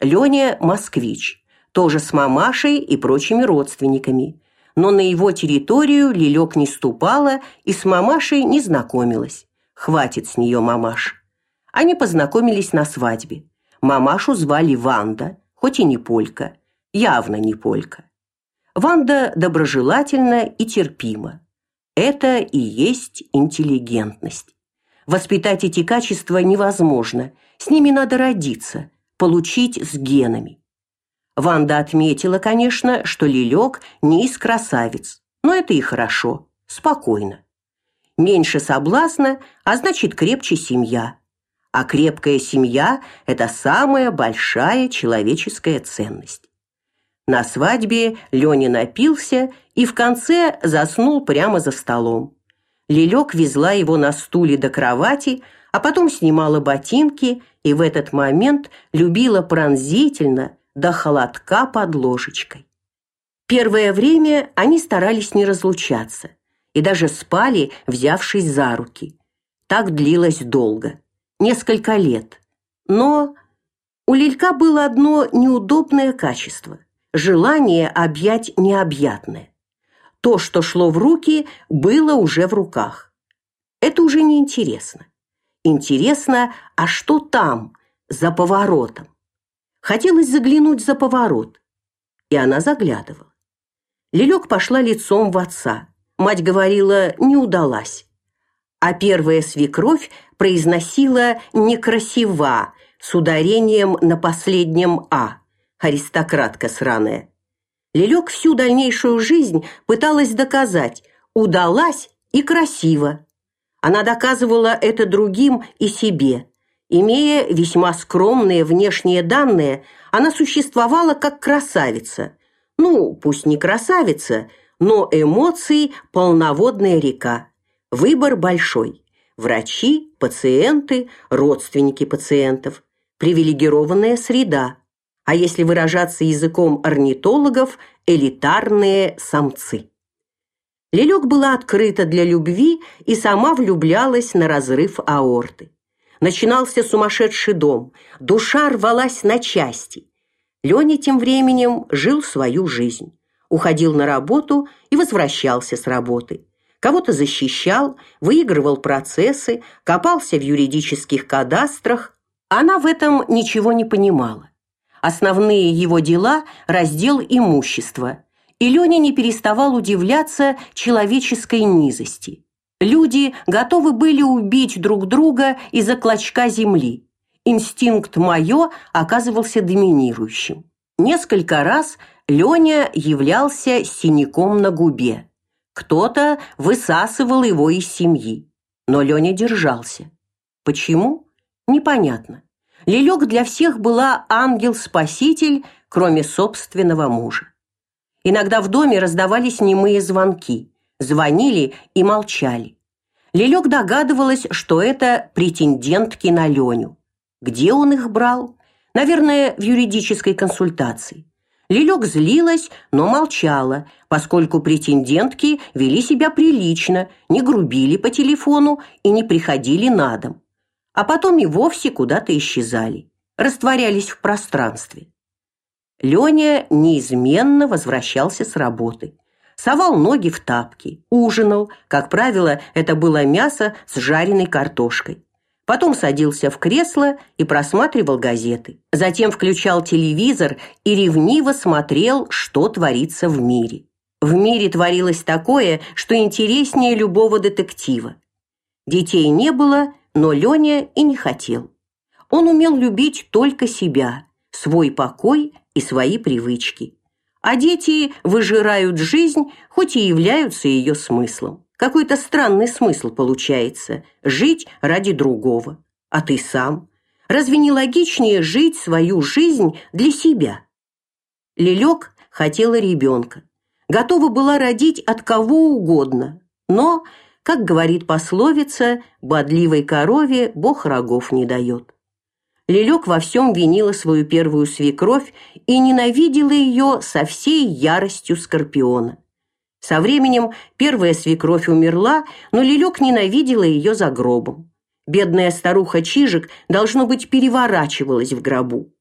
Леня москвич, тоже с мамашей и прочими родственниками. Но на его территорию Лилек не ступала и с мамашей не знакомилась. Хватит с нее мамаш. Они познакомились на свадьбе. Мамашу звали Ванда, хоть и не полька, явно не полька. Ванда доброжелательна и терпима. Это и есть интеллигентность. Воспитать эти качества невозможно, с ними надо родиться, получить с генами. Ванда отметила, конечно, что Лилек не из красавиц, но это и хорошо, спокойно. Меньше соблазна, а значит крепче семья. А крепкая семья – это самая большая человеческая ценность. На свадьбе Леня напился и в конце заснул прямо за столом. Лилек везла его на стуле до кровати, а потом снимала ботинки и в этот момент любила пронзительно до холодка под ложечкой. Первое время они старались не разлучаться и даже спали, взявшись за руки. Так длилось долго, несколько лет. Но у Лилька было одно неудобное качество желание объять необъятное. То, что шло в руки, было уже в руках. Это уже не интересно. А что там, за поворотом? Хотелось заглянуть за поворот. И она заглядывала. Лилек пошла лицом в отца. Мать говорила, не удалась. А первая свекровь произносила некрасива с ударением на последнем «а» аристократка сраная. Лелек всю дальнейшую жизнь пыталась доказать, удалась и красиво. Она доказывала это другим и себе. Имея весьма скромные внешние данные, она существовала как красавица. Ну, пусть не красавица, но эмоции полноводная река. Выбор большой. Врачи, пациенты, родственники пациентов. Привилегированная среда а если выражаться языком орнитологов, элитарные самцы. Лелек была открыта для любви и сама влюблялась на разрыв аорты. Начинался сумасшедший дом, душа рвалась на части. Леня тем временем жил свою жизнь. Уходил на работу и возвращался с работы. Кого-то защищал, выигрывал процессы, копался в юридических кадастрах. Она в этом ничего не понимала. Основные его дела – раздел имущества. И Леня не переставал удивляться человеческой низости. Люди готовы были убить друг друга из-за клочка земли. Инстинкт «моё» оказывался доминирующим. Несколько раз Леня являлся синяком на губе. Кто-то высасывал его из семьи. Но Леня держался. Почему? Непонятно. Лилек для всех была ангел-спаситель, кроме собственного мужа. Иногда в доме раздавались немые звонки. Звонили и молчали. Лилек догадывалась, что это претендентки на Леню. Где он их брал? Наверное, в юридической консультации. Лилек злилась, но молчала, поскольку претендентки вели себя прилично, не грубили по телефону и не приходили на дом а потом и вовсе куда-то исчезали, растворялись в пространстве. Леня неизменно возвращался с работы. Совал ноги в тапки, ужинал, как правило, это было мясо с жареной картошкой. Потом садился в кресло и просматривал газеты. Затем включал телевизор и ревниво смотрел, что творится в мире. В мире творилось такое, что интереснее любого детектива. Детей не было, но Леня и не хотел. Он умел любить только себя, свой покой и свои привычки. А дети выжирают жизнь, хоть и являются ее смыслом. Какой-то странный смысл получается жить ради другого. А ты сам? Разве не логичнее жить свою жизнь для себя? Лилек хотела ребенка, готова была родить от кого угодно, но как говорит пословица, бодливой корове Бог рогов не дает. Лелек во всем винила свою первую свекровь и ненавидела ее со всей яростью скорпиона. Со временем первая свекровь умерла, но Лелек ненавидела ее за гробом. Бедная старуха Чижик, должно быть, переворачивалась в гробу.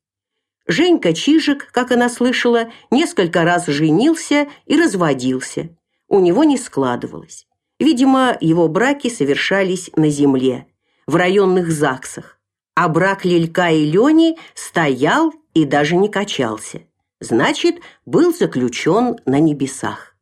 Женька Чижик, как она слышала, несколько раз женился и разводился. У него не складывалось. Видимо, его браки совершались на земле, в районных ЗАГСах. А брак Лелька и Лени стоял и даже не качался. Значит, был заключен на небесах.